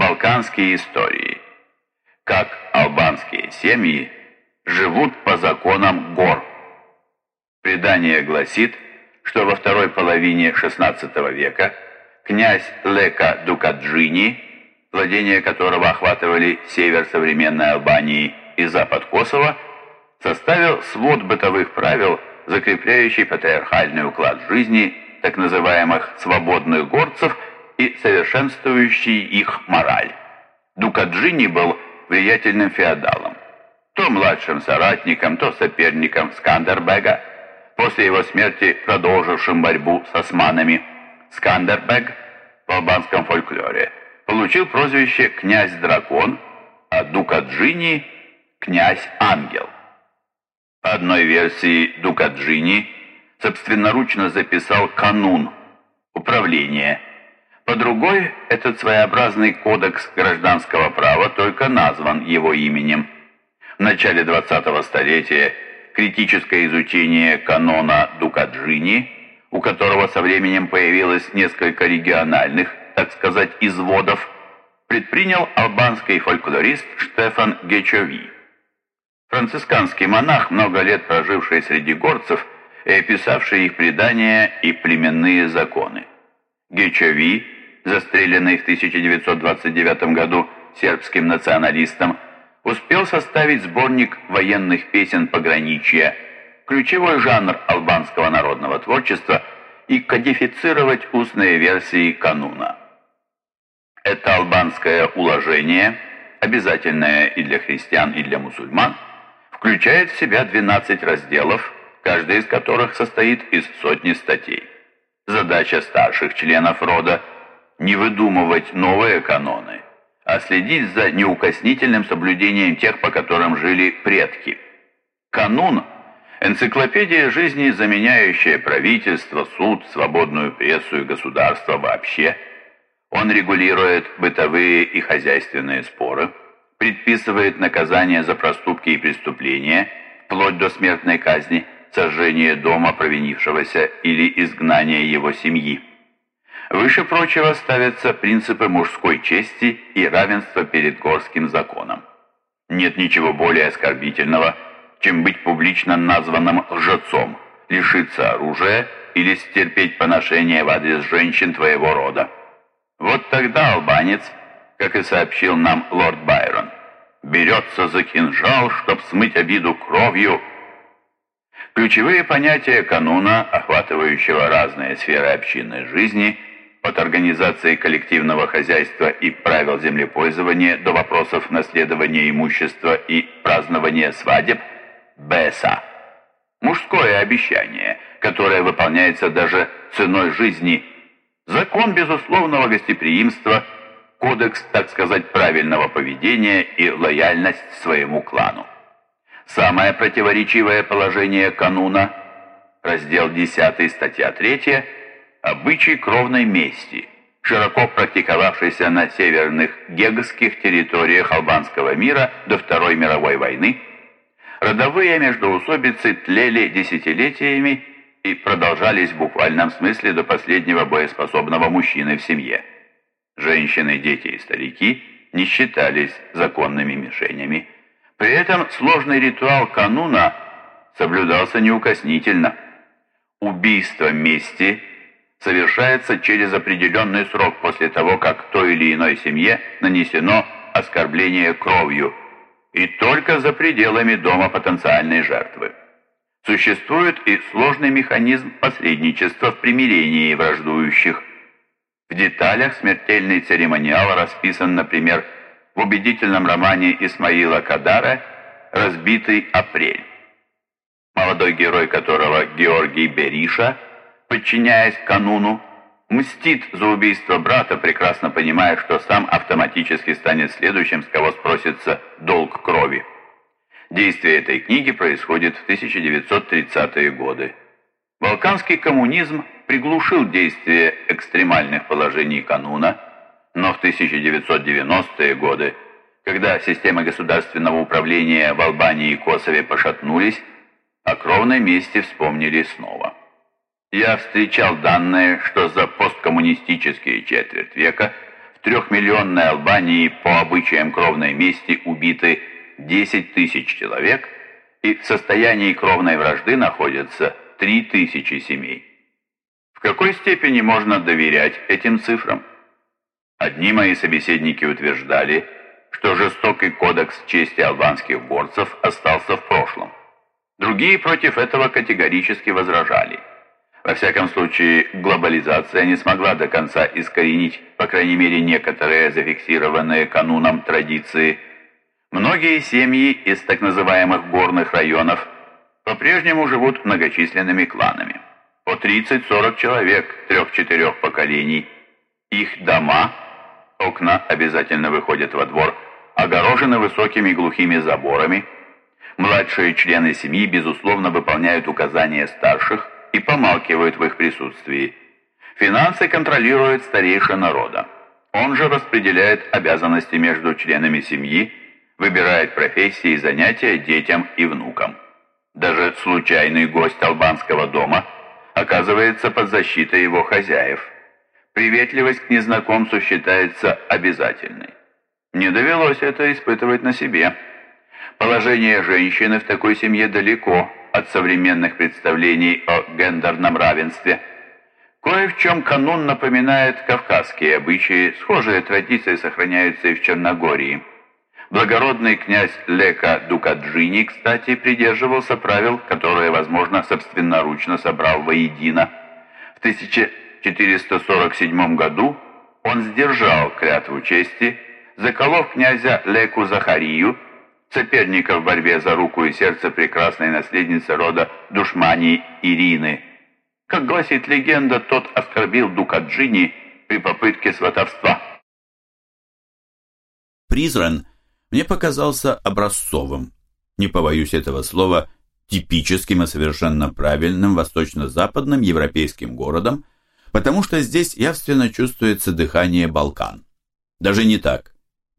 Балканские истории. Как албанские семьи живут по законам гор. Предание гласит, что во второй половине XVI века князь Лека Дукаджини, владения которого охватывали север современной Албании и запад Косово, составил свод бытовых правил, закрепляющий патриархальный уклад жизни так называемых «свободных горцев» и совершенствующий их мораль. Дукаджини был влиятельным феодалом, то младшим соратником, то соперником Скандербега, после его смерти продолжившим борьбу с османами. Скандербег в албанском фольклоре получил прозвище «князь-дракон», а Дукаджини – «князь-ангел». По одной версии Дукаджини собственноручно записал канун управления. По другой, этот своеобразный кодекс гражданского права только назван его именем. В начале 20-го столетия критическое изучение канона Дукаджини, у которого со временем появилось несколько региональных, так сказать, изводов, предпринял албанский фольклорист Штефан Гечови. Францисканский монах, много лет проживший среди горцев и описавший их предания и племенные законы. Гечови, застреленный в 1929 году сербским националистом, успел составить сборник военных песен пограничья, ключевой жанр албанского народного творчества, и кодифицировать устные версии кануна. Это албанское уложение, обязательное и для христиан, и для мусульман, включает в себя 12 разделов, каждый из которых состоит из сотни статей. Задача старших членов рода – не выдумывать новые каноны, а следить за неукоснительным соблюдением тех, по которым жили предки. Канун – энциклопедия жизни, заменяющая правительство, суд, свободную прессу и государство вообще. Он регулирует бытовые и хозяйственные споры – предписывает наказание за проступки и преступления, вплоть до смертной казни, сожжения дома провинившегося или изгнания его семьи. Выше прочего ставятся принципы мужской чести и равенства перед горским законом. Нет ничего более оскорбительного, чем быть публично названным лжецом, лишиться оружия или стерпеть поношение в адрес женщин твоего рода. Вот тогда албанец – как и сообщил нам лорд Байрон. Берется за кинжал, чтоб смыть обиду кровью. Ключевые понятия кануна, охватывающего разные сферы общинной жизни, от организации коллективного хозяйства и правил землепользования до вопросов наследования имущества и празднования свадеб, БСА. Мужское обещание, которое выполняется даже ценой жизни. Закон безусловного гостеприимства – кодекс, так сказать, правильного поведения и лояльность своему клану. Самое противоречивое положение кануна, раздел 10, статья 3, обычай кровной мести, широко практиковавшийся на северных гегских территориях албанского мира до Второй мировой войны, родовые междоусобицы тлели десятилетиями и продолжались в буквальном смысле до последнего боеспособного мужчины в семье. Женщины, дети и старики не считались законными мишенями. При этом сложный ритуал кануна соблюдался неукоснительно. Убийство мести совершается через определенный срок после того, как той или иной семье нанесено оскорбление кровью, и только за пределами дома потенциальной жертвы. Существует и сложный механизм посредничества в примирении враждующих. В деталях смертельный церемониал расписан, например, в убедительном романе Исмаила Кадара «Разбитый апрель», молодой герой которого Георгий Бериша, подчиняясь кануну, мстит за убийство брата, прекрасно понимая, что сам автоматически станет следующим, с кого спросится долг крови. Действие этой книги происходит в 1930-е годы. Балканский коммунизм приглушил действие экстремальных положений кануна, но в 1990-е годы, когда системы государственного управления в Албании и Косове пошатнулись, о кровной мести вспомнили снова. Я встречал данные, что за посткоммунистические четверть века в трехмиллионной Албании по обычаям кровной мести убиты 10 тысяч человек и в состоянии кровной вражды находятся 3 тысячи семей. В какой степени можно доверять этим цифрам? Одни мои собеседники утверждали, что жестокий кодекс чести албанских борцев остался в прошлом. Другие против этого категорически возражали. Во всяком случае, глобализация не смогла до конца искоренить, по крайней мере, некоторые зафиксированные кануном традиции. Многие семьи из так называемых горных районов по-прежнему живут многочисленными кланами. По 30-40 человек трех-четырех поколений. Их дома, окна обязательно выходят во двор, огорожены высокими глухими заборами – Младшие члены семьи, безусловно, выполняют указания старших и помалкивают в их присутствии. Финансы контролирует старейший народа. Он же распределяет обязанности между членами семьи, выбирает профессии и занятия детям и внукам. Даже случайный гость албанского дома оказывается под защитой его хозяев. Приветливость к незнакомцу считается обязательной. Не довелось это испытывать на себе. Положение женщины в такой семье далеко от современных представлений о гендерном равенстве. Кое в чем канун напоминает кавказские обычаи, схожие традиции сохраняются и в Черногории. Благородный князь Лека Дукаджини, кстати, придерживался правил, которые, возможно, собственноручно собрал воедино. В 1447 году он сдержал клятву чести, заколов князя Леку Захарию, соперника в борьбе за руку и сердце прекрасной наследницы рода Душмани Ирины. Как гласит легенда, тот оскорбил Дукаджини при попытке сватовства. Призран мне показался образцовым, не побоюсь этого слова, типическим и совершенно правильным восточно-западным европейским городом, потому что здесь явственно чувствуется дыхание Балкан. Даже не так.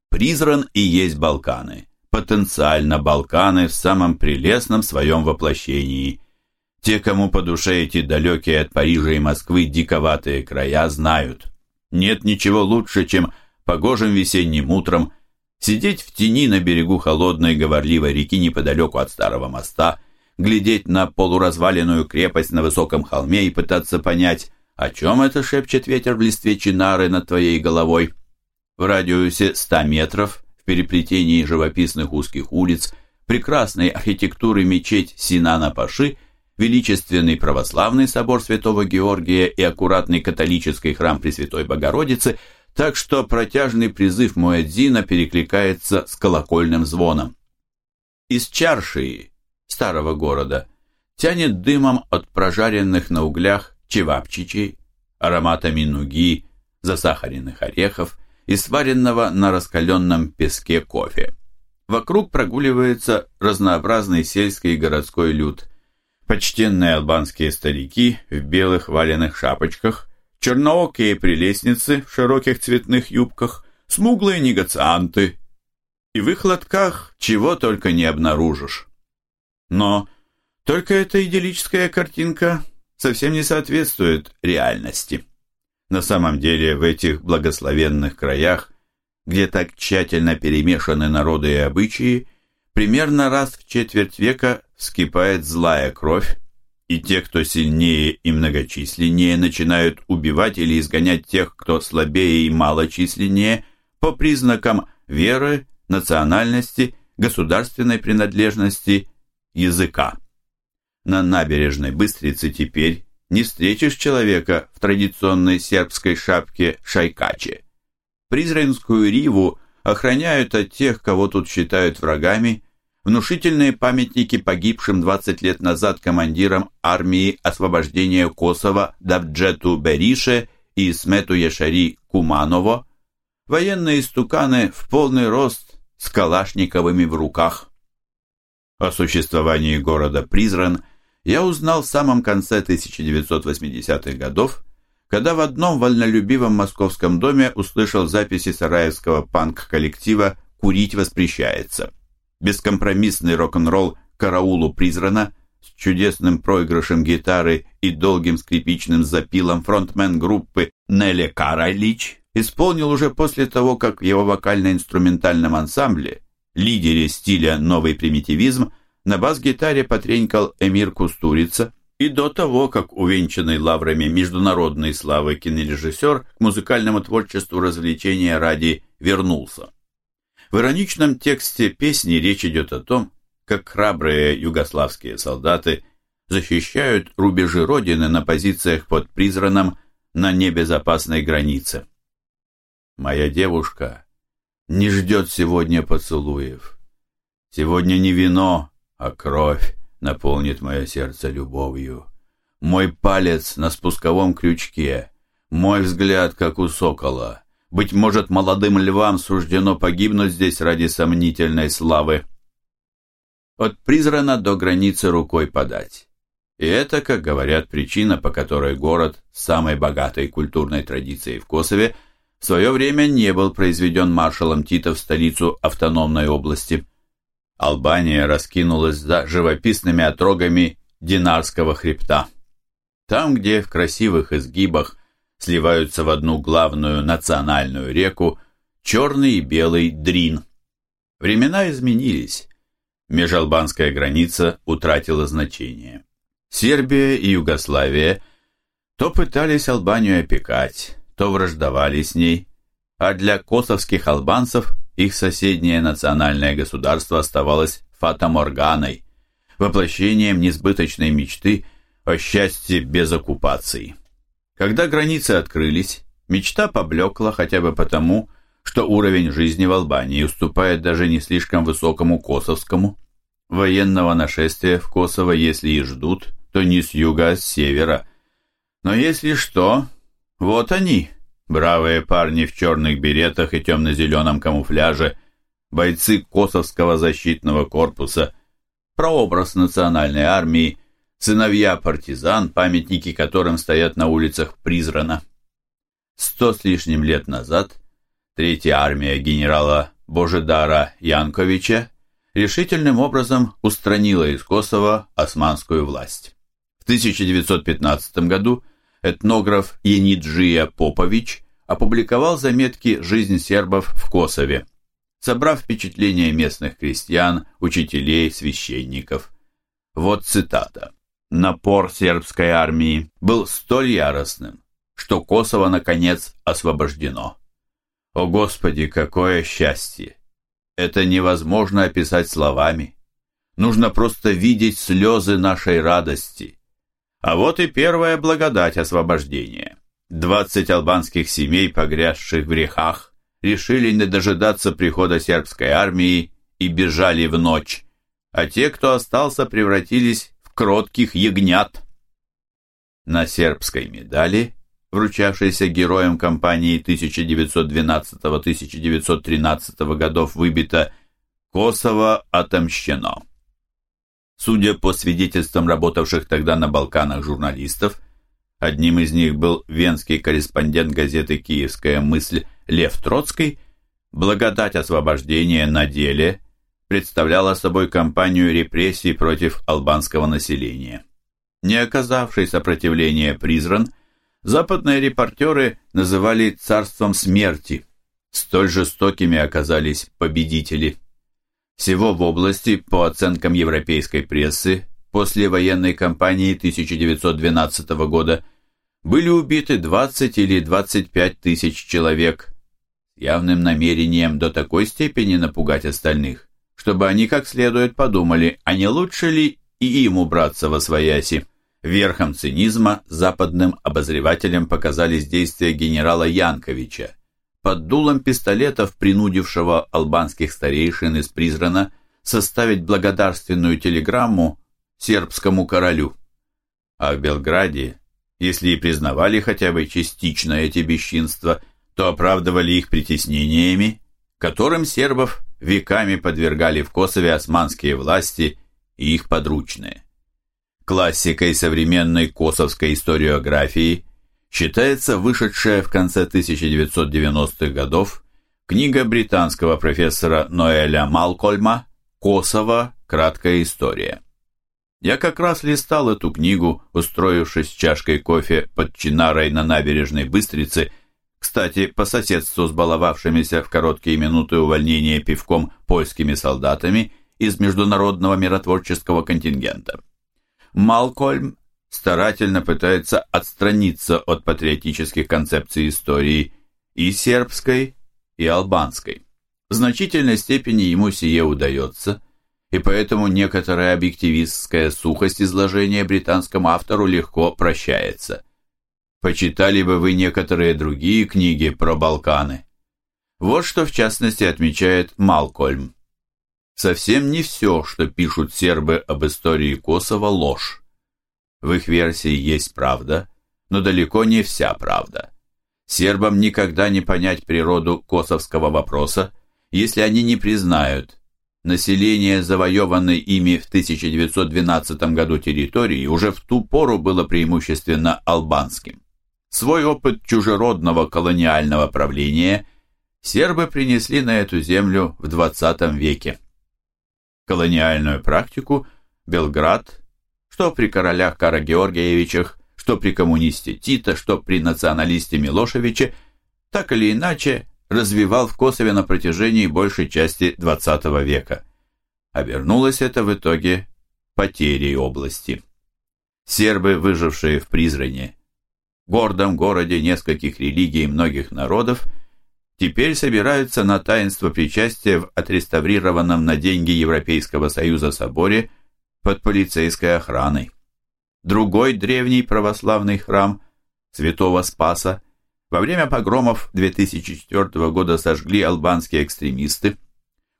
Призран и есть Балканы – потенциально Балканы в самом прелестном своем воплощении. Те, кому по душе эти далекие от Парижа и Москвы диковатые края, знают. Нет ничего лучше, чем погожим весенним утром сидеть в тени на берегу холодной говорливой реки неподалеку от старого моста, глядеть на полуразваленную крепость на высоком холме и пытаться понять, о чем это шепчет ветер в листве чинары над твоей головой. В радиусе ста метров в переплетении живописных узких улиц, прекрасной архитектуры мечеть Синана-Паши, величественный православный собор Святого Георгия и аккуратный католический храм Пресвятой Богородицы, так что протяжный призыв Муэдзина перекликается с колокольным звоном. Из Чаршии, старого города, тянет дымом от прожаренных на углях чевапчичей, ароматами нуги, засахаренных орехов, и сваренного на раскаленном песке кофе. Вокруг прогуливается разнообразный сельский и городской люд. Почтенные албанские старики в белых валенных шапочках, черноокие прелестницы в широких цветных юбках, смуглые негацианты. И в их лотках чего только не обнаружишь. Но только эта идиллическая картинка совсем не соответствует реальности. На самом деле в этих благословенных краях, где так тщательно перемешаны народы и обычаи, примерно раз в четверть века вскипает злая кровь, и те, кто сильнее и многочисленнее, начинают убивать или изгонять тех, кто слабее и малочисленнее, по признакам веры, национальности, государственной принадлежности, языка. На набережной Быстрицы теперь не встретишь человека в традиционной сербской шапке шайкаче. Призренскую риву охраняют от тех, кого тут считают врагами, внушительные памятники погибшим 20 лет назад командирам армии освобождения Косово Давджету Берише и Смету Яшари Куманово, военные стуканы в полный рост с калашниковыми в руках. О существовании города Призран я узнал в самом конце 1980-х годов, когда в одном вольнолюбивом московском доме услышал записи сараевского панк-коллектива «Курить воспрещается». Бескомпромиссный рок-н-ролл «Караулу Призрана» с чудесным проигрышем гитары и долгим скрипичным запилом фронтмен группы Нелли Каралич исполнил уже после того, как в его вокально-инструментальном ансамбле, лидере стиля «Новый примитивизм», на бас-гитаре потренькал Эмир Кустурица, и до того, как увенчанный лаврами международной славы кинорежиссер к музыкальному творчеству развлечения ради вернулся. В ироничном тексте песни речь идет о том, как храбрые югославские солдаты защищают рубежи Родины на позициях под Призраном на небезопасной границе. Моя девушка не ждет сегодня поцелуев. Сегодня не вино, а кровь наполнит мое сердце любовью. Мой палец на спусковом крючке, мой взгляд, как у сокола. Быть может, молодым львам суждено погибнуть здесь ради сомнительной славы. От Призрана до границы рукой подать. И это, как говорят, причина, по которой город с самой богатой культурной традицией в Косове в свое время не был произведен маршалом Тита в столицу автономной области. Албания раскинулась за живописными отрогами Динарского хребта. Там, где в красивых изгибах сливаются в одну главную национальную реку черный и белый Дрин. Времена изменились. Межалбанская граница утратила значение. Сербия и Югославия то пытались Албанию опекать, то враждовали с ней, а для косовских албанцев их соседнее национальное государство оставалось фатаморганой, воплощением несбыточной мечты о счастье без оккупации. Когда границы открылись, мечта поблекла хотя бы потому, что уровень жизни в Албании уступает даже не слишком высокому косовскому. Военного нашествия в Косово, если и ждут, то не с юга, а с севера. Но если что, вот они, Бравые парни в черных беретах и темно-зеленом камуфляже, бойцы Косовского защитного корпуса, прообраз национальной армии, сыновья партизан, памятники которым стоят на улицах Призрана. Сто с лишним лет назад Третья армия генерала Божедара Янковича решительным образом устранила из Косово османскую власть. В 1915 году этнограф Ениджия Попович опубликовал заметки «Жизнь сербов в Косове», собрав впечатления местных крестьян, учителей, священников. Вот цитата. «Напор сербской армии был столь яростным, что Косово, наконец, освобождено. О Господи, какое счастье! Это невозможно описать словами. Нужно просто видеть слезы нашей радости. А вот и первая благодать освобождения. Двадцать албанских семей, погрязших в грехах, решили не дожидаться прихода сербской армии и бежали в ночь, а те, кто остался, превратились в кротких ягнят. На сербской медали, вручавшейся героям кампании 1912-1913 годов, выбито «Косово отомщено». Судя по свидетельствам работавших тогда на Балканах журналистов, одним из них был венский корреспондент газеты «Киевская мысль» Лев Троцкий, благодать освобождения на деле представляла собой кампанию репрессий против албанского населения. Не оказавший сопротивления Призран, западные репортеры называли «царством смерти», столь жестокими оказались победители. Всего в области, по оценкам европейской прессы, после военной кампании 1912 года были убиты 20 или 25 тысяч человек с явным намерением до такой степени напугать остальных, чтобы они как следует подумали, а не лучше ли и им убраться во свояси. Верхом цинизма западным обозревателям показались действия генерала Янковича, под дулом пистолетов, принудившего албанских старейшин из Призрана составить благодарственную телеграмму сербскому королю. А в Белграде, если и признавали хотя бы частично эти бесчинства, то оправдывали их притеснениями, которым сербов веками подвергали в Косове османские власти и их подручные. Классикой современной косовской историографии – считается вышедшая в конце 1990-х годов книга британского профессора Ноэля Малкольма «Косово. Краткая история». Я как раз листал эту книгу, устроившись чашкой кофе под чинарой на набережной Быстрицы, кстати, по соседству с баловавшимися в короткие минуты увольнения пивком польскими солдатами из международного миротворческого контингента. Малкольм старательно пытается отстраниться от патриотических концепций истории и сербской, и албанской. В значительной степени ему сие удается, и поэтому некоторая объективистская сухость изложения британскому автору легко прощается – Почитали бы вы некоторые другие книги про Балканы. Вот что в частности отмечает Малкольм. Совсем не все, что пишут сербы об истории Косово, ложь. В их версии есть правда, но далеко не вся правда. Сербам никогда не понять природу косовского вопроса, если они не признают, население завоеванной ими в 1912 году территории уже в ту пору было преимущественно албанским. Свой опыт чужеродного колониального правления сербы принесли на эту землю в XX веке. Колониальную практику Белград, что при королях Карагеоргиевичах, что при коммунисте Тита, что при националисте Милошевиче, так или иначе развивал в Косове на протяжении большей части XX века. Обернулось это в итоге потерей области. Сербы, выжившие в Призране, гордом городе нескольких религий и многих народов, теперь собираются на таинство причастия в отреставрированном на деньги Европейского Союза соборе под полицейской охраной. Другой древний православный храм Святого Спаса во время погромов 2004 года сожгли албанские экстремисты.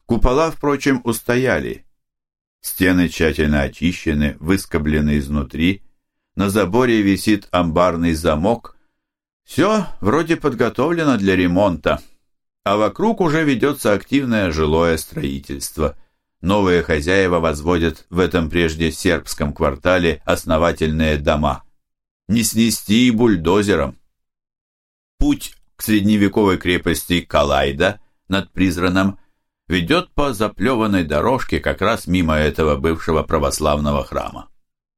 Купола, впрочем, устояли. Стены тщательно очищены, выскоблены изнутри, на заборе висит амбарный замок. Все вроде подготовлено для ремонта, а вокруг уже ведется активное жилое строительство. Новые хозяева возводят в этом прежде сербском квартале основательные дома. Не снести и бульдозером. Путь к средневековой крепости Калайда над Призраном ведет по заплеванной дорожке как раз мимо этого бывшего православного храма.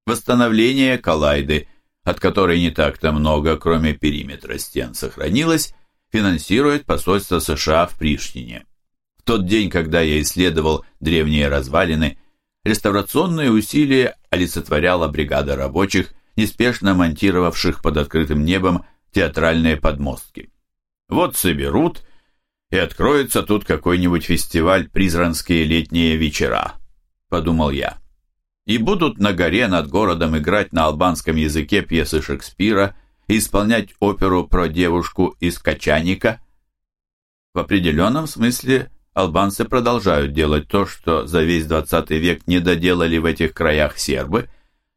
Восстановление коллайды, от которой не так-то много, кроме периметра стен, сохранилось, финансирует посольство США в Приштине. Тот день, когда я исследовал древние развалины, реставрационные усилия олицетворяла бригада рабочих, неспешно монтировавших под открытым небом театральные подмостки. Вот соберут, и откроется тут какой-нибудь фестиваль «Призранские летние вечера», — подумал я и будут на горе над городом играть на албанском языке пьесы Шекспира и исполнять оперу про девушку из Качаника. В определенном смысле албанцы продолжают делать то, что за весь XX век не доделали в этих краях сербы,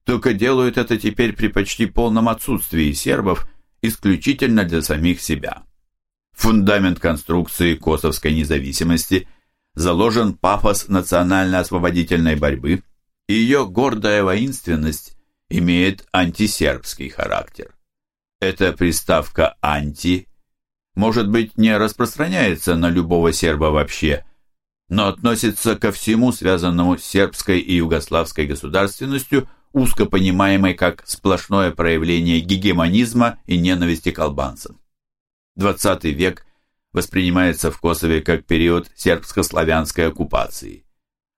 только делают это теперь при почти полном отсутствии сербов исключительно для самих себя. Фундамент конструкции косовской независимости заложен пафос национально-освободительной борьбы – ее гордая воинственность имеет антисербский характер. Эта приставка «анти» может быть не распространяется на любого серба вообще, но относится ко всему связанному с сербской и югославской государственностью, узко понимаемой как сплошное проявление гегемонизма и ненависти к албанцам. XX век воспринимается в Косове как период сербско-славянской оккупации.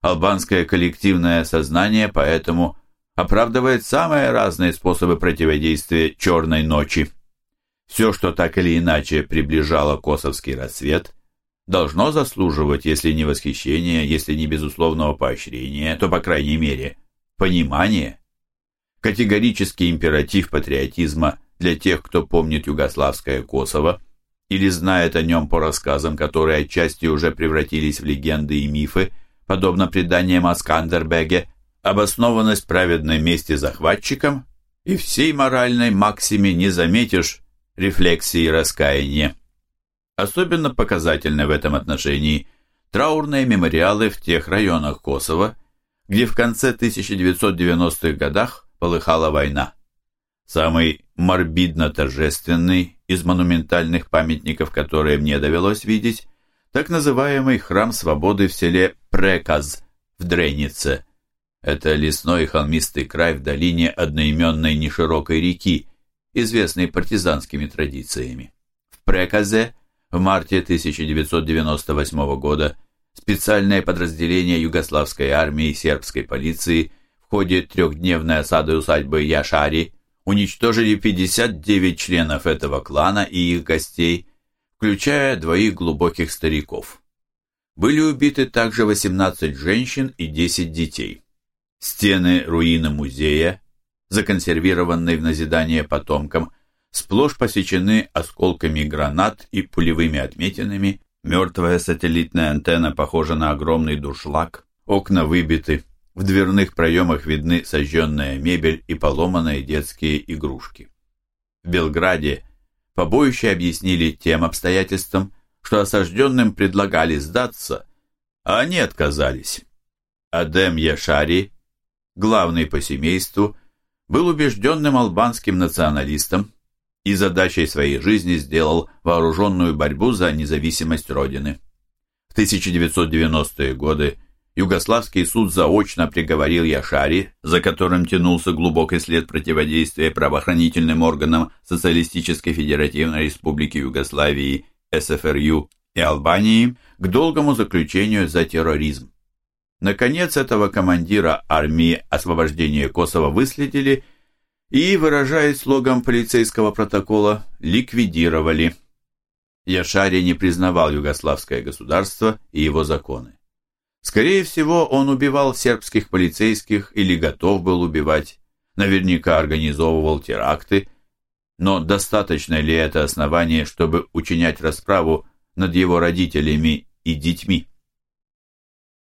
Албанское коллективное сознание поэтому оправдывает самые разные способы противодействия «черной ночи». Все, что так или иначе приближало косовский рассвет, должно заслуживать, если не восхищения, если не безусловного поощрения, то, по крайней мере, понимания. Категорический императив патриотизма для тех, кто помнит югославское Косово или знает о нем по рассказам, которые отчасти уже превратились в легенды и мифы, подобно преданиям о Скандербеге, обоснованность праведной мести захватчикам и всей моральной максиме не заметишь рефлексии и раскаяния. Особенно показательны в этом отношении траурные мемориалы в тех районах Косово, где в конце 1990-х годах полыхала война. Самый морбидно-торжественный из монументальных памятников, которые мне довелось видеть, так называемый храм свободы в селе Преказ в Дренице. Это лесной холмистый край в долине одноименной неширокой реки, известной партизанскими традициями. В Преказе в марте 1998 года специальное подразделение югославской армии и сербской полиции в ходе трехдневной осады усадьбы Яшари уничтожили 59 членов этого клана и их гостей, включая двоих глубоких стариков. Были убиты также 18 женщин и 10 детей. Стены руины музея, законсервированной в назидание потомкам, сплошь посечены осколками гранат и пулевыми отметинами, мертвая сателлитная антенна похожа на огромный дуршлаг, окна выбиты, в дверных проемах видны сожженная мебель и поломанные детские игрушки. В Белграде побоище объяснили тем обстоятельством, что осажденным предлагали сдаться, а они отказались. Адем Яшари, главный по семейству, был убежденным албанским националистом, и задачей своей жизни сделал вооруженную борьбу за независимость Родины. В 1990-е годы Югославский суд заочно приговорил Яшари, за которым тянулся глубокий след противодействия правоохранительным органам Социалистической Федеративной Республики Югославии, СФРЮ и Албании, к долгому заключению за терроризм. Наконец, этого командира армии освобождения Косово выследили – и, выражаясь слогом полицейского протокола, ликвидировали. Яшари не признавал югославское государство и его законы. Скорее всего, он убивал сербских полицейских или готов был убивать, наверняка организовывал теракты, но достаточно ли это основание, чтобы учинять расправу над его родителями и детьми?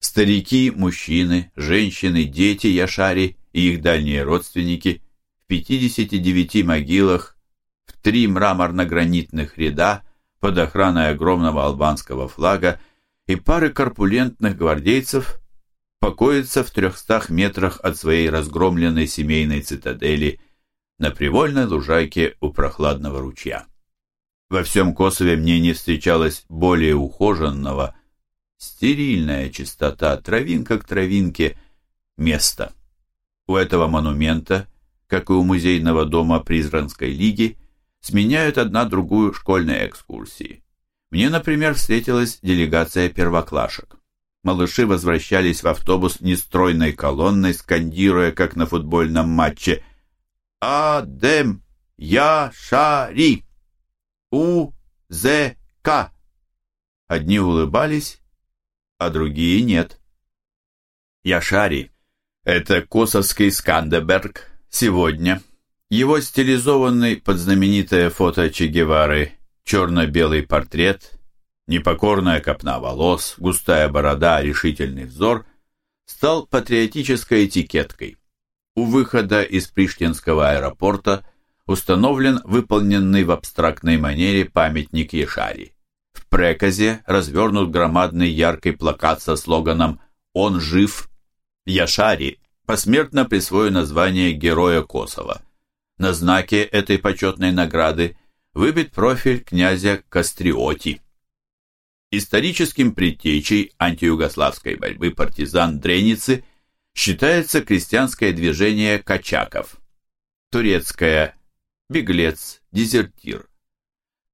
Старики, мужчины, женщины, дети Яшари и их дальние родственники – в 59 могилах в три мраморно-гранитных ряда под охраной огромного албанского флага и пары корпулентных гвардейцев покоится в 300 метрах от своей разгромленной семейной цитадели на привольной лужайке у прохладного ручья. Во всем Косове мне не встречалось более ухоженного, стерильная чистота, травинка к травинке, места. У этого монумента как и у музейного дома Призранской лиги, сменяют одна другую школьные экскурсии. Мне, например, встретилась делегация первоклашек. Малыши возвращались в автобус нестройной колонной, скандируя, как на футбольном матче «Адем Яшари! У-З-К!» Одни улыбались, а другие нет. Яшари — это косовский Скандеберг, Сегодня. Его стилизованный под знаменитое фото Че Гевары. Черно-белый портрет, непокорная копна волос, густая борода, решительный взор. Стал патриотической этикеткой. У выхода из Приштинского аэропорта установлен выполненный в абстрактной манере памятник Ешари. Преказе развернут громадный яркий плакат со слоганом «Он жив!» Яшари посмертно присвою название Героя Косово. На знаке этой почетной награды выбит профиль князя Кастриоти. Историческим предтечей антиюгославской борьбы партизан Дреницы считается крестьянское движение качаков. Турецкое беглец, дезертир.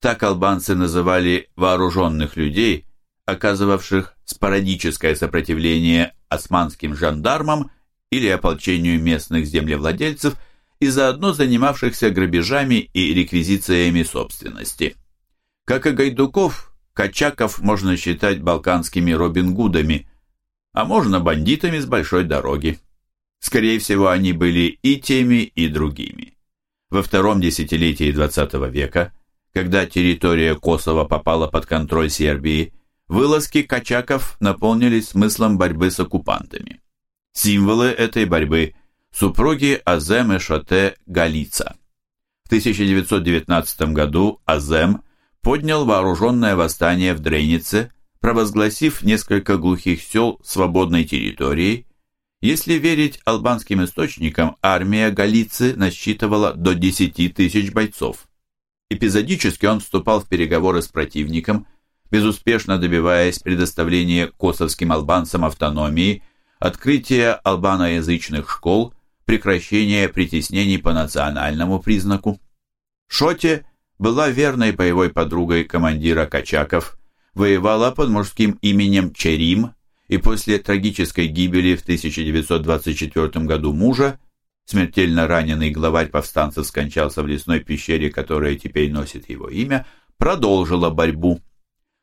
Так албанцы называли вооруженных людей, оказывавших спорадическое сопротивление османским жандармам или ополчению местных землевладельцев и заодно занимавшихся грабежами и реквизициями собственности. Как и Гайдуков, Качаков можно считать балканскими Робин Гудами, а можно бандитами с большой дороги. Скорее всего, они были и теми, и другими. Во втором десятилетии XX века, когда территория Косово попала под контроль Сербии, вылазки качаков наполнились смыслом борьбы с оккупантами. Символы этой борьбы – супруги Азем и Шоте Галица. В 1919 году Азем поднял вооруженное восстание в Дренице, провозгласив несколько глухих сел свободной территорией. Если верить албанским источникам, армия Галицы насчитывала до 10 тысяч бойцов. Эпизодически он вступал в переговоры с противником, безуспешно добиваясь предоставления косовским албанцам автономии – открытие албаноязычных школ, прекращение притеснений по национальному признаку. Шоте была верной боевой подругой командира Качаков, воевала под мужским именем Черим и после трагической гибели в 1924 году мужа, смертельно раненый главарь повстанцев скончался в лесной пещере, которая теперь носит его имя, продолжила борьбу.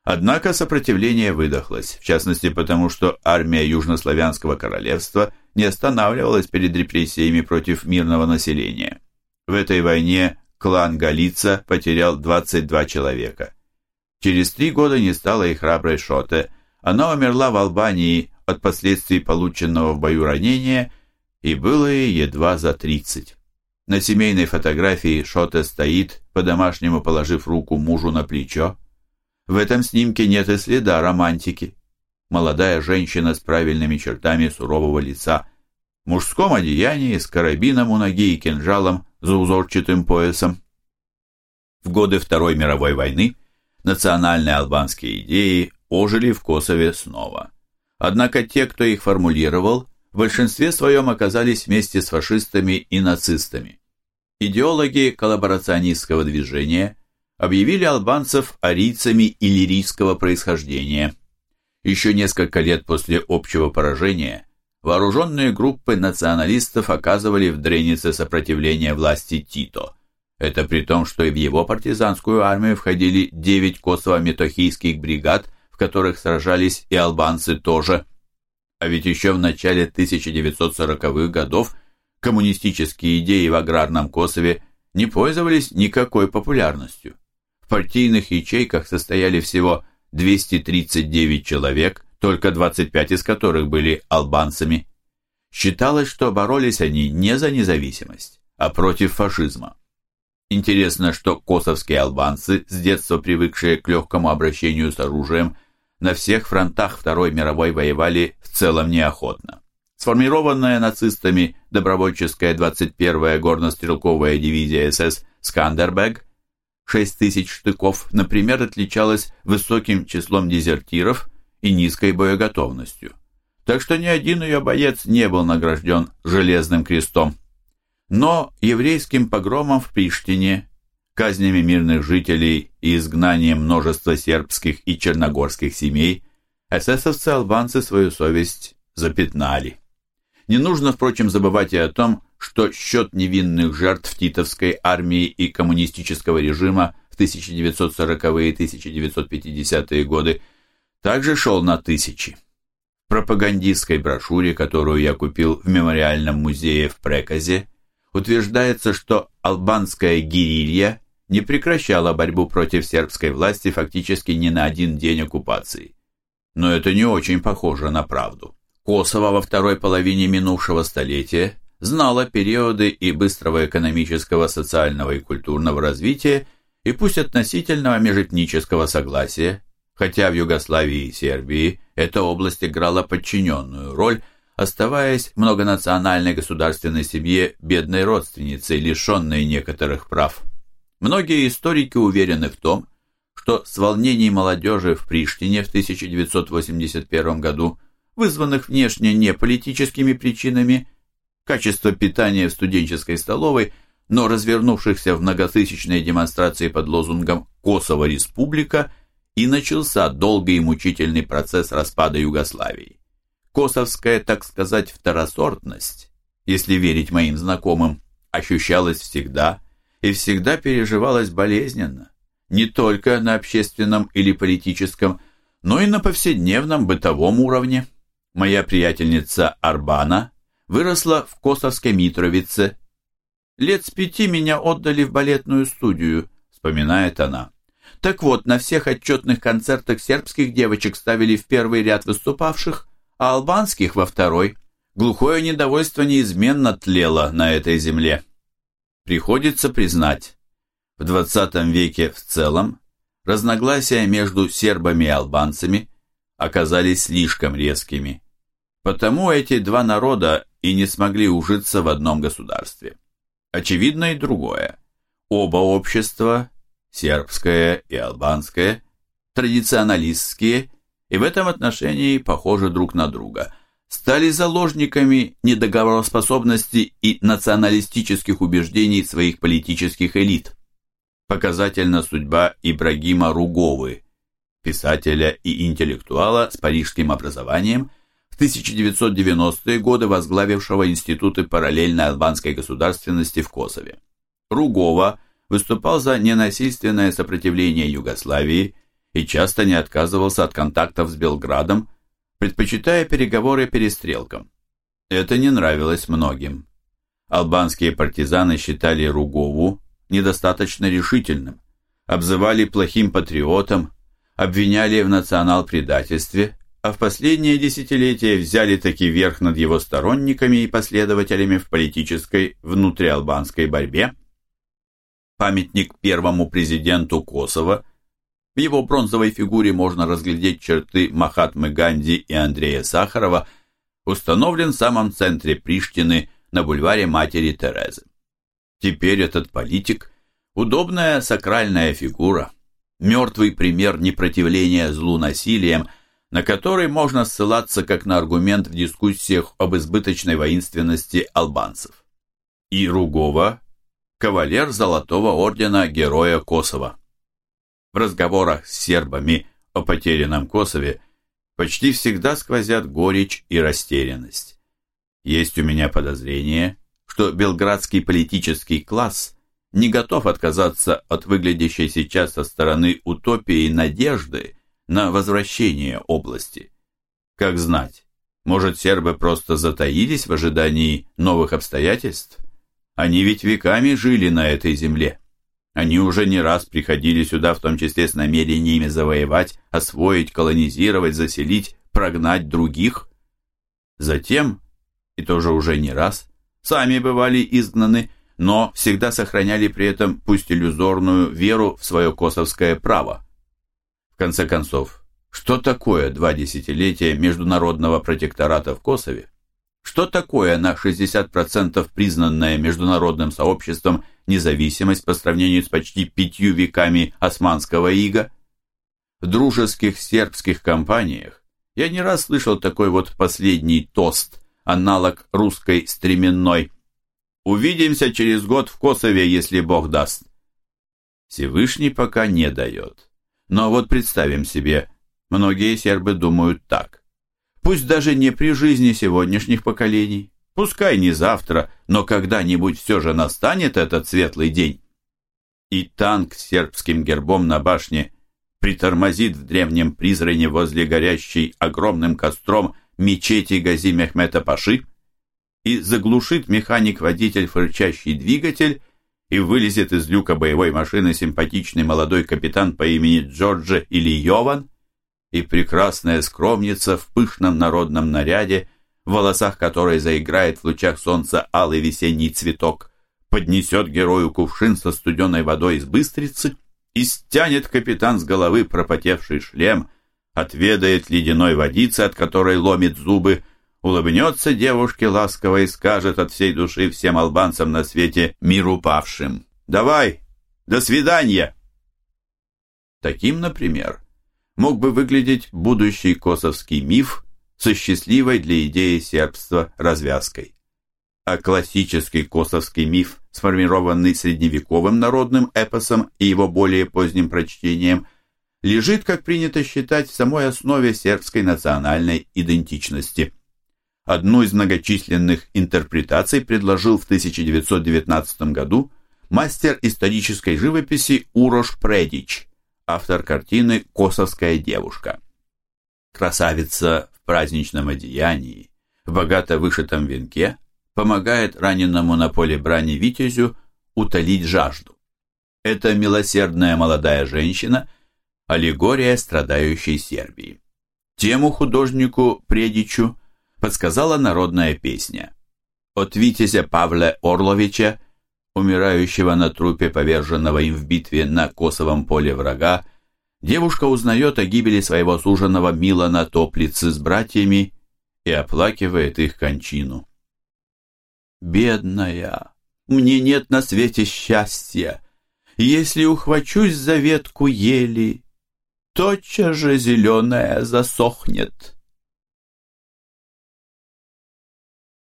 Однако сопротивление выдохлось, в частности потому, что армия Южнославянского королевства не останавливалась перед репрессиями против мирного населения. В этой войне клан Галица потерял 22 человека. Через три года не стало и храброй Шоте. Она умерла в Албании от последствий полученного в бою ранения, и было ей едва за 30. На семейной фотографии Шоте стоит, по-домашнему положив руку мужу на плечо. В этом снимке нет и следа романтики. Молодая женщина с правильными чертами сурового лица, в мужском одеянии с карабином у ноги и кинжалом за узорчатым поясом. В годы Второй мировой войны национальные албанские идеи ожили в Косове снова. Однако те, кто их формулировал, в большинстве своем оказались вместе с фашистами и нацистами. Идеологи коллаборационистского движения объявили албанцев арийцами иллирийского происхождения. Еще несколько лет после общего поражения вооруженные группы националистов оказывали в Дренице сопротивление власти Тито. Это при том, что и в его партизанскую армию входили 9 косово-метохийских бригад, в которых сражались и албанцы тоже. А ведь еще в начале 1940-х годов коммунистические идеи в аграрном Косове не пользовались никакой популярностью. В партийных ячейках состояли всего 239 человек, только 25 из которых были албанцами. Считалось, что боролись они не за независимость, а против фашизма. Интересно, что косовские албанцы, с детства привыкшие к легкому обращению с оружием, на всех фронтах Второй мировой воевали в целом неохотно. Сформированная нацистами добровольческая 21-я горнострелковая дивизия СС «Скандербег» 6 тысяч штыков, например, отличалась высоким числом дезертиров и низкой боеготовностью. Так что ни один ее боец не был награжден железным крестом. Но еврейским погромом в Приштине, казнями мирных жителей и изгнанием множества сербских и черногорских семей эсэсовцы-албанцы свою совесть запятнали. Не нужно, впрочем, забывать и о том, что счет невинных жертв титовской армии и коммунистического режима в 1940-е и 1950-е годы также шел на тысячи. В пропагандистской брошюре, которую я купил в мемориальном музее в Преказе, утверждается, что албанская гирилья не прекращала борьбу против сербской власти фактически ни на один день оккупации. Но это не очень похоже на правду. Косово во второй половине минувшего столетия знало периоды и быстрого экономического, социального и культурного развития, и пусть относительного межэтнического согласия, хотя в Югославии и Сербии эта область играла подчиненную роль, оставаясь многонациональной государственной семье бедной родственницей, лишенной некоторых прав. Многие историки уверены в том, что с волнений молодежи в Приштине в 1981 году вызванных внешне не политическими причинами, качество питания в студенческой столовой, но развернувшихся в многотысячной демонстрации под лозунгом «Косово республика» и начался долгий и мучительный процесс распада Югославии. Косовская, так сказать, второсортность, если верить моим знакомым, ощущалась всегда и всегда переживалась болезненно, не только на общественном или политическом, но и на повседневном бытовом уровне. Моя приятельница Арбана выросла в Косовской Митровице. Лет с пяти меня отдали в балетную студию, вспоминает она. Так вот, на всех отчетных концертах сербских девочек ставили в первый ряд выступавших, а албанских во второй. Глухое недовольство неизменно тлело на этой земле. Приходится признать, в 20 веке в целом разногласия между сербами и албанцами оказались слишком резкими. Потому эти два народа и не смогли ужиться в одном государстве. Очевидно и другое. Оба общества, сербское и албанское, традиционалистские и в этом отношении похожи друг на друга, стали заложниками недоговороспособности и националистических убеждений своих политических элит. Показательна судьба Ибрагима Руговы, писателя и интеллектуала с парижским образованием, в 1990-е годы возглавившего институты параллельной албанской государственности в Косове. Ругова выступал за ненасильственное сопротивление Югославии и часто не отказывался от контактов с Белградом, предпочитая переговоры перестрелкам. Это не нравилось многим. Албанские партизаны считали Ругову недостаточно решительным, обзывали плохим патриотом, обвиняли в национал-предательстве, а в последние десятилетия взяли таки верх над его сторонниками и последователями в политической внутриалбанской борьбе. Памятник первому президенту Косово, в его бронзовой фигуре можно разглядеть черты Махатмы Ганди и Андрея Сахарова, установлен в самом центре Приштины на бульваре Матери Терезы. Теперь этот политик – удобная сакральная фигура, мертвый пример непротивления злу насилием, на который можно ссылаться как на аргумент в дискуссиях об избыточной воинственности албанцев. И Ругова – кавалер Золотого ордена Героя Косово. В разговорах с сербами о потерянном Косове почти всегда сквозят горечь и растерянность. Есть у меня подозрение – что белградский политический класс не готов отказаться от выглядящей сейчас со стороны утопии надежды на возвращение области. Как знать, может сербы просто затаились в ожидании новых обстоятельств? Они ведь веками жили на этой земле. Они уже не раз приходили сюда, в том числе с намерениями завоевать, освоить, колонизировать, заселить, прогнать других. Затем, и тоже уже не раз, сами бывали изгнаны, но всегда сохраняли при этом, пусть иллюзорную, веру в свое косовское право. В конце концов, что такое два десятилетия международного протектората в Косове? Что такое на 60% признанная международным сообществом независимость по сравнению с почти пятью веками османского ига? В дружеских сербских компаниях я не раз слышал такой вот последний тост – аналог русской стременной. Увидимся через год в Косове, если Бог даст. Всевышний пока не дает. Но вот представим себе, многие сербы думают так. Пусть даже не при жизни сегодняшних поколений, пускай не завтра, но когда-нибудь все же настанет этот светлый день. И танк с сербским гербом на башне притормозит в древнем Призране возле горящей огромным костром мечети Гази Мехмета Паши, и заглушит механик-водитель фырчащий двигатель, и вылезет из люка боевой машины симпатичный молодой капитан по имени Джорджи или Йован, и прекрасная скромница в пышном народном наряде, в волосах которой заиграет в лучах солнца алый весенний цветок, поднесет герою кувшин со студеной водой из быстрицы и стянет капитан с головы пропотевший шлем – отведает ледяной водицы, от которой ломит зубы, улыбнется девушке ласково и скажет от всей души всем албанцам на свете миру павшим. «Давай! До свидания!» Таким, например, мог бы выглядеть будущий косовский миф со счастливой для идеи сербства развязкой. А классический косовский миф, сформированный средневековым народным эпосом и его более поздним прочтением – лежит, как принято считать, в самой основе сербской национальной идентичности. Одну из многочисленных интерпретаций предложил в 1919 году мастер исторической живописи Урош Предич, автор картины «Косовская девушка». Красавица в праздничном одеянии, в богато вышитом венке, помогает раненому на поле брани Витязю утолить жажду. Эта милосердная молодая женщина – Аллегория страдающей Сербии. Тему художнику Предичу подсказала народная песня. От витязя Павла Орловича, умирающего на трупе поверженного им в битве на Косовом поле врага, девушка узнает о гибели своего суженого Милана Топлицы с братьями и оплакивает их кончину. «Бедная, мне нет на свете счастья. Если ухвачусь за ветку ели, тотчас же зеленая засохнет.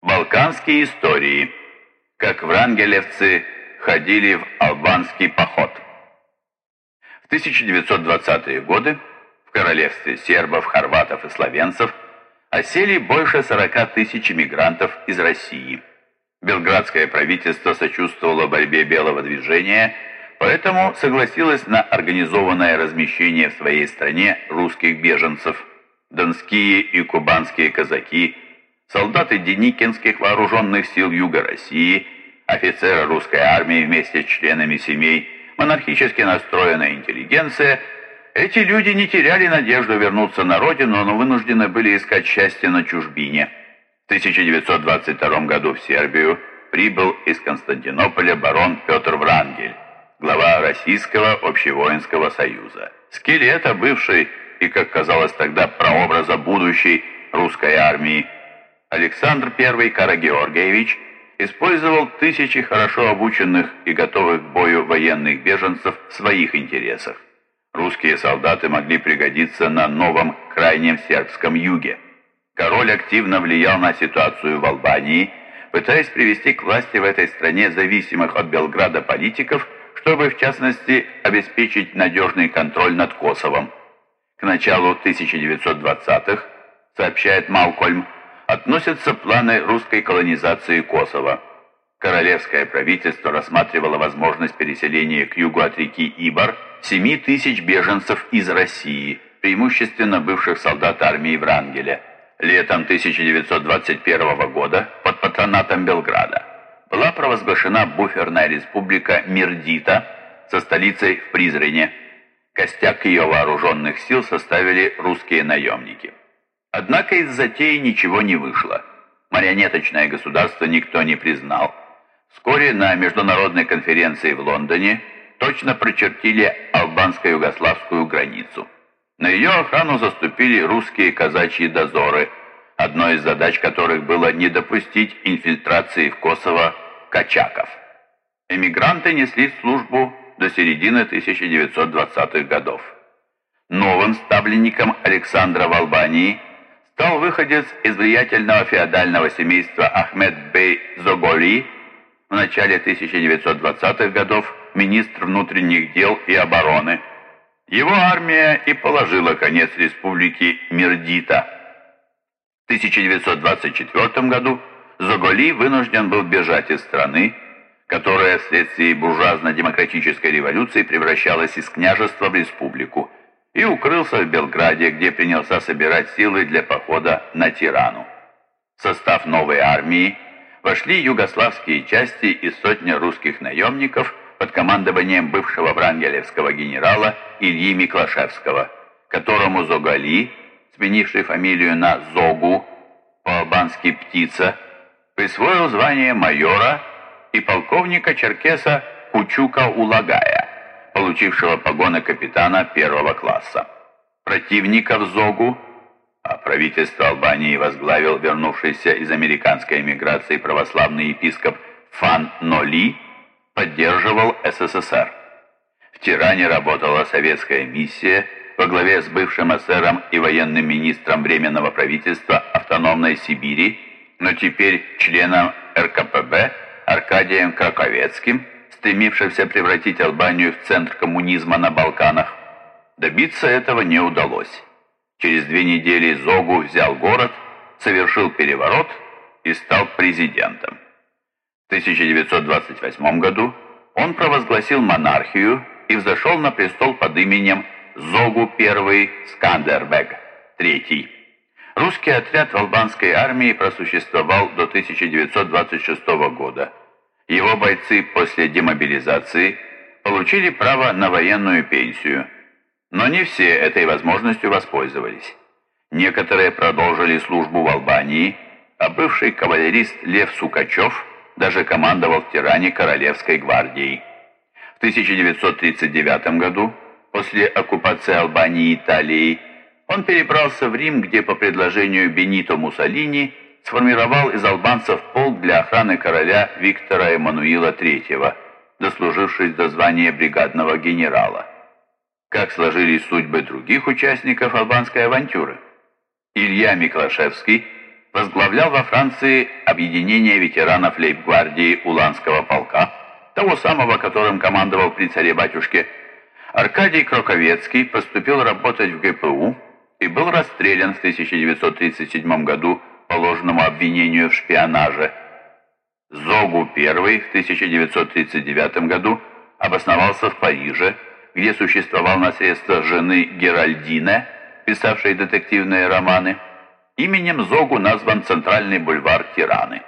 Балканские истории. Как врангелевцы ходили в албанский поход. В 1920-е годы в королевстве сербов, хорватов и словенцев осели больше 40 тысяч мигрантов из России. Белградское правительство сочувствовало борьбе белого движения, поэтому согласилось на организованное размещение в своей стране русских беженцев. Донские и кубанские казаки, солдаты Деникинских вооруженных сил Юга России, офицеры русской армии вместе с членами семей, монархически настроенная интеллигенция – эти люди не теряли надежду вернуться на родину, но вынуждены были искать счастье на чужбине. В 1922 году в Сербию прибыл из Константинополя барон Петр Врангель, глава Российского общевоинского союза. Скелета бывшей и, как казалось тогда, прообраза будущей русской армии. Александр I Карагеоргиевич использовал тысячи хорошо обученных и готовых к бою военных беженцев в своих интересах. Русские солдаты могли пригодиться на новом крайнем сербском юге. Король активно влиял на ситуацию в Албании, пытаясь привести к власти в этой стране зависимых от Белграда политиков, чтобы, в частности, обеспечить надежный контроль над Косовом. К началу 1920-х, сообщает Малкольм, относятся планы русской колонизации Косово. Королевское правительство рассматривало возможность переселения к югу от реки Ибар – 7 тысяч беженцев из России, преимущественно бывших солдат армии Врангеля. Летом 1921 года под патронатом Белграда была провозглашена буферная республика Мирдита со столицей в Призрене. Костяк ее вооруженных сил составили русские наемники. Однако из затеи ничего не вышло. Марионеточное государство никто не признал. Вскоре на международной конференции в Лондоне точно прочертили албанско-югославскую границу. На ее охрану заступили русские казачьи дозоры, одной из задач которых было не допустить инфильтрации в Косово качаков. Эмигранты несли службу до середины 1920-х годов. Новым ставленником Александра в Албании стал выходец из влиятельного феодального семейства Ахмед Бей Зоголи в начале 1920-х годов министр внутренних дел и обороны. Его армия и положила конец республике Мирдита. В 1924 году Заголи вынужден был бежать из страны, которая вследствие буржуазно-демократической революции превращалась из княжества в республику, и укрылся в Белграде, где принялся собирать силы для похода на Тирану. В состав новой армии вошли югославские части и сотня русских наемников – под командованием бывшего врангелевского генерала Ильи Миклашевского, которому Зогали, сменивший фамилию на Зогу, по-албански «птица», присвоил звание майора и полковника Черкеса Кучука Улагая, получившего погоны капитана первого класса. Противников Зогу, а правительство Албании возглавил вернувшийся из американской эмиграции православный епископ Фан Ноли, поддерживал СССР. В Тиране работала советская миссия во главе с бывшим эсером и военным министром Временного правительства автономной Сибири, но теперь членом РКПБ Аркадием Краковецким, стремившимся превратить Албанию в центр коммунизма на Балканах. Добиться этого не удалось. Через две недели Зогу взял город, совершил переворот и стал президентом. 1928 году он провозгласил монархию и взошел на престол под именем Зогу I Скандербег III. Русский отряд в албанской армии просуществовал до 1926 года. Его бойцы после демобилизации получили право на военную пенсию, но не все этой возможностью воспользовались. Некоторые продолжили службу в Албании, а бывший кавалерист Лев Сукачев – даже командовал в Тиране Королевской гвардией. В 1939 году, после оккупации Албании Италией, он перебрался в Рим, где по предложению Бенито Муссолини сформировал из албанцев полк для охраны короля Виктора Эммануила III, дослужившись до звания бригадного генерала. Как сложились судьбы других участников албанской авантюры? Илья Миклашевский – возглавлял во Франции объединение ветеранов лейб-гвардии Уланского полка, того самого, которым командовал при царе-батюшке, Аркадий Кроковецкий поступил работать в ГПУ и был расстрелян в 1937 году по ложному обвинению в шпионаже. Зогу I в 1939 году обосновался в Париже, где существовал на средства жены Геральдине, писавшей детективные романы. Именем Зогу назван центральный бульвар Тираны.